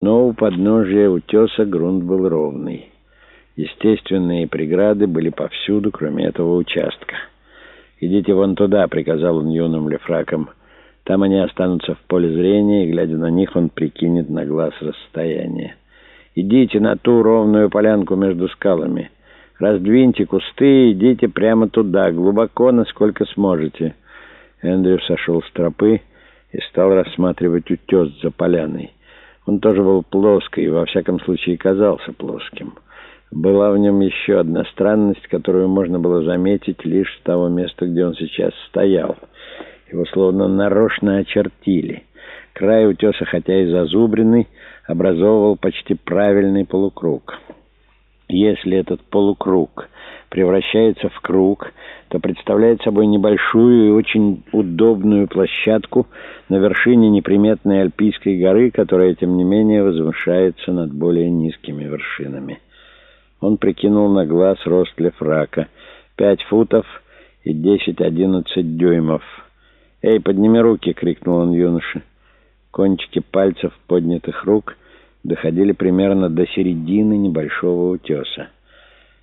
Но у подножия утеса грунт был ровный. Естественные преграды были повсюду, кроме этого участка. «Идите вон туда», — приказал он юным лефракам. «Там они останутся в поле зрения, и, глядя на них, он прикинет на глаз расстояние. Идите на ту ровную полянку между скалами. Раздвиньте кусты и идите прямо туда, глубоко, насколько сможете». Эндрю сошел с тропы и стал рассматривать утес за поляной. Он тоже был плоский, во всяком случае казался плоским. Была в нем еще одна странность, которую можно было заметить лишь с того места, где он сейчас стоял. Его словно нарочно очертили. Край утеса, хотя и зазубренный, образовывал почти правильный полукруг. Если этот полукруг превращается в круг, то представляет собой небольшую и очень удобную площадку на вершине неприметной Альпийской горы, которая, тем не менее, возвышается над более низкими вершинами. Он прикинул на глаз рост Лефрака — пять футов и десять-одиннадцать дюймов. «Эй, подними руки!» — крикнул он юноше. Кончики пальцев поднятых рук доходили примерно до середины небольшого утеса.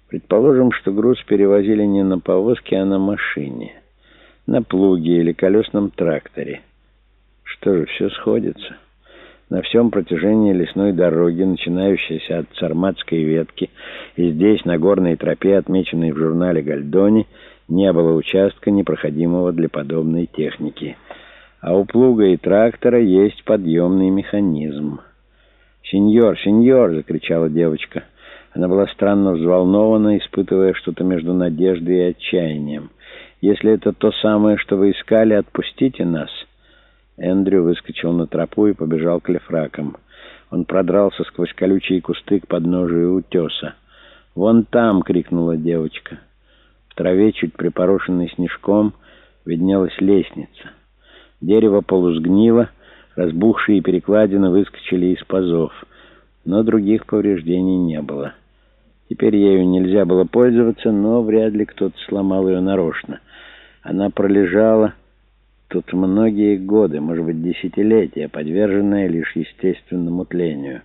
Предположим, что груз перевозили не на повозке, а на машине, на плуге или колесном тракторе. Что же, все сходится. На всем протяжении лесной дороги, начинающейся от Царматской ветки, и здесь, на горной тропе, отмеченной в журнале «Гальдони», не было участка, непроходимого для подобной техники. А у плуга и трактора есть подъемный механизм. «Сеньор, сеньор!» — закричала девочка — она была странно взволнована, испытывая что-то между надеждой и отчаянием. «Если это то самое, что вы искали, отпустите нас». Эндрю выскочил на тропу и побежал к лефракам. Он продрался сквозь колючие кусты к подножию утеса. «Вон там!» — крикнула девочка. В траве, чуть припорошенной снежком, виднелась лестница. Дерево полусгнило, разбухшие перекладины выскочили из пазов, но других повреждений не было. Теперь ею нельзя было пользоваться, но вряд ли кто-то сломал ее нарочно. Она пролежала тут многие годы, может быть, десятилетия, подверженная лишь естественному тлению.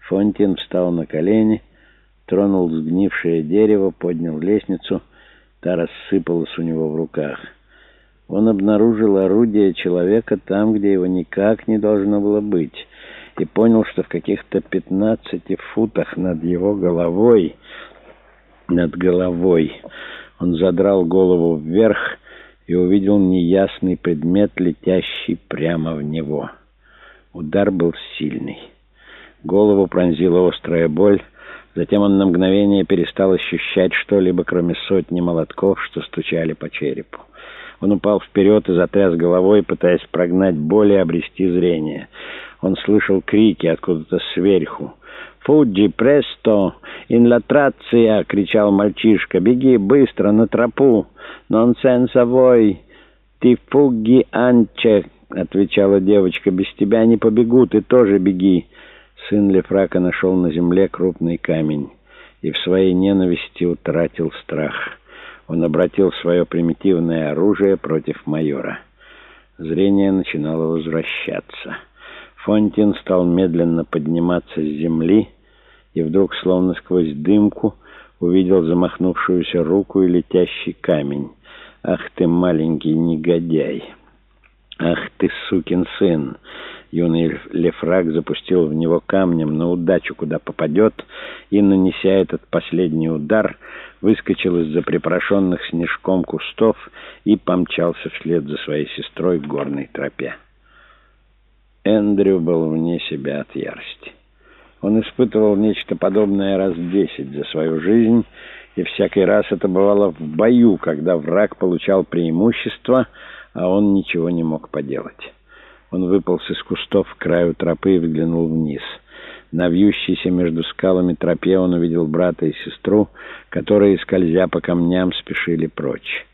Фонтин встал на колени, тронул сгнившее дерево, поднял лестницу, та рассыпалась у него в руках. Он обнаружил орудие человека там, где его никак не должно было быть — и понял, что в каких-то пятнадцати футах над его головой, над головой, он задрал голову вверх и увидел неясный предмет, летящий прямо в него. Удар был сильный. Голову пронзила острая боль, затем он на мгновение перестал ощущать что-либо, кроме сотни молотков, что стучали по черепу. Он упал вперед и затряс головой, пытаясь прогнать боль и обрести зрение. Он слышал крики откуда-то сверху. «Фуджи, престо! Ин латрация!» — кричал мальчишка. «Беги быстро на тропу! Нонсенса вой! Ты фуги анче!» — отвечала девочка. «Без тебя не побегу, ты тоже беги!» Сын Лефрака нашел на земле крупный камень и в своей ненависти утратил страх. Он обратил свое примитивное оружие против майора. Зрение начинало возвращаться. Фонтин стал медленно подниматься с земли и вдруг, словно сквозь дымку, увидел замахнувшуюся руку и летящий камень. «Ах ты, маленький негодяй! Ах ты, сукин сын!» Юный Лефрак запустил в него камнем на удачу, куда попадет, и, нанеся этот последний удар, выскочил из-за припорошенных снежком кустов и помчался вслед за своей сестрой к горной тропе. Эндрю был вне себя от ярости. Он испытывал нечто подобное раз десять за свою жизнь, и всякий раз это бывало в бою, когда враг получал преимущество, а он ничего не мог поделать. Он выполз из кустов к краю тропы и взглянул вниз. На вьющейся между скалами тропе он увидел брата и сестру, которые, скользя по камням, спешили прочь.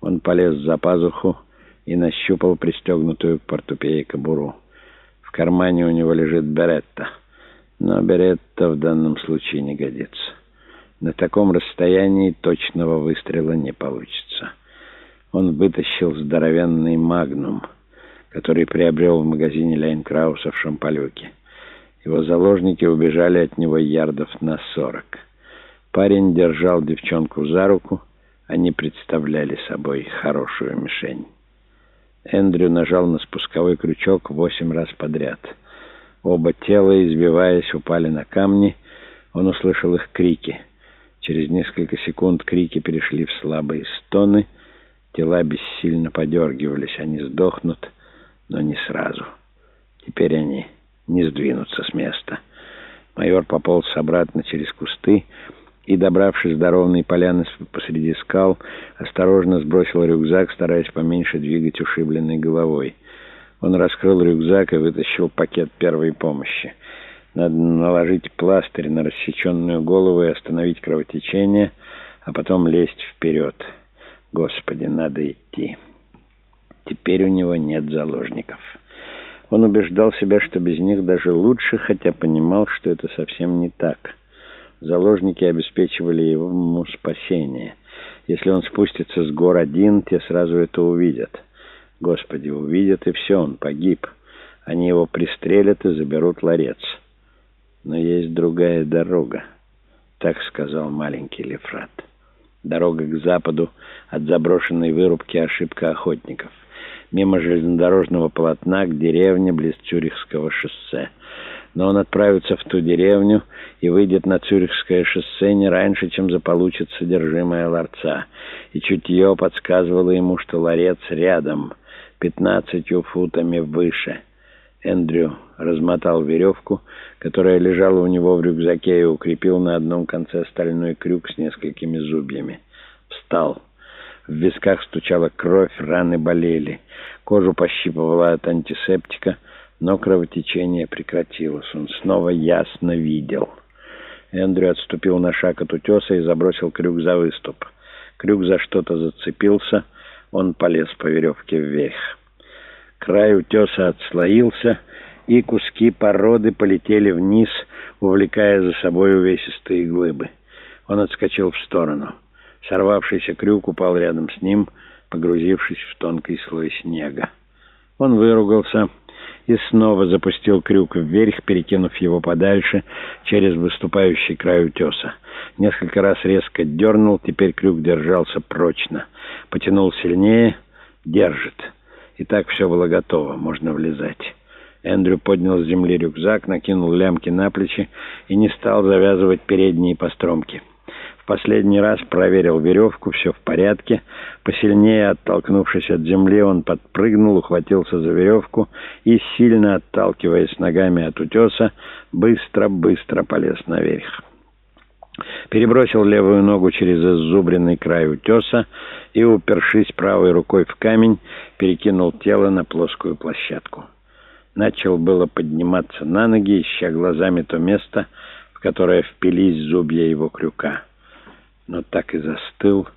Он полез за пазуху и нащупал пристегнутую к портупее кобуру кармане у него лежит беретта. Но беретта в данном случае не годится. На таком расстоянии точного выстрела не получится. Он вытащил здоровенный магнум, который приобрел в магазине Лейнкрауса в Шампалюке. Его заложники убежали от него ярдов на сорок. Парень держал девчонку за руку. Они представляли собой хорошую мишень. Эндрю нажал на спусковой крючок восемь раз подряд. Оба тела, избиваясь, упали на камни. Он услышал их крики. Через несколько секунд крики перешли в слабые стоны. Тела бессильно подергивались. Они сдохнут, но не сразу. Теперь они не сдвинутся с места. Майор пополз обратно через кусты и, добравшись до ровной поляны посреди скал, осторожно сбросил рюкзак, стараясь поменьше двигать ушибленной головой. Он раскрыл рюкзак и вытащил пакет первой помощи. Надо наложить пластырь на рассеченную голову и остановить кровотечение, а потом лезть вперед. Господи, надо идти. Теперь у него нет заложников. Он убеждал себя, что без них даже лучше, хотя понимал, что это совсем не так. Заложники обеспечивали ему спасение. Если он спустится с гор один, те сразу это увидят. Господи, увидят, и все, он погиб. Они его пристрелят и заберут ларец. Но есть другая дорога, так сказал маленький Лефрат. Дорога к западу от заброшенной вырубки ошибка охотников. Мимо железнодорожного полотна к деревне близ Цюрихского шоссе но он отправится в ту деревню и выйдет на Цюрихское шоссе не раньше, чем заполучит содержимое ларца. И чутье подсказывало ему, что ларец рядом, пятнадцатью футами выше. Эндрю размотал веревку, которая лежала у него в рюкзаке, и укрепил на одном конце стальной крюк с несколькими зубьями. Встал. В висках стучала кровь, раны болели. Кожу пощипывала от антисептика — но кровотечение прекратилось. Он снова ясно видел. Эндрю отступил на шаг от утеса и забросил крюк за выступ. Крюк за что-то зацепился, он полез по веревке вверх. Край утеса отслоился, и куски породы полетели вниз, увлекая за собой увесистые глыбы. Он отскочил в сторону. Сорвавшийся крюк упал рядом с ним, погрузившись в тонкий слой снега. Он выругался и снова запустил крюк вверх, перекинув его подальше через выступающий край утеса. Несколько раз резко дернул, теперь крюк держался прочно. Потянул сильнее, держит. И так все было готово, можно влезать. Эндрю поднял с земли рюкзак, накинул лямки на плечи и не стал завязывать передние постромки последний раз проверил веревку, все в порядке. Посильнее оттолкнувшись от земли, он подпрыгнул, ухватился за веревку и, сильно отталкиваясь ногами от утеса, быстро-быстро полез наверх. Перебросил левую ногу через иззубренный край утеса и, упершись правой рукой в камень, перекинул тело на плоскую площадку. Начал было подниматься на ноги, ища глазами то место, в которое впились зубья его крюка но так и застыл,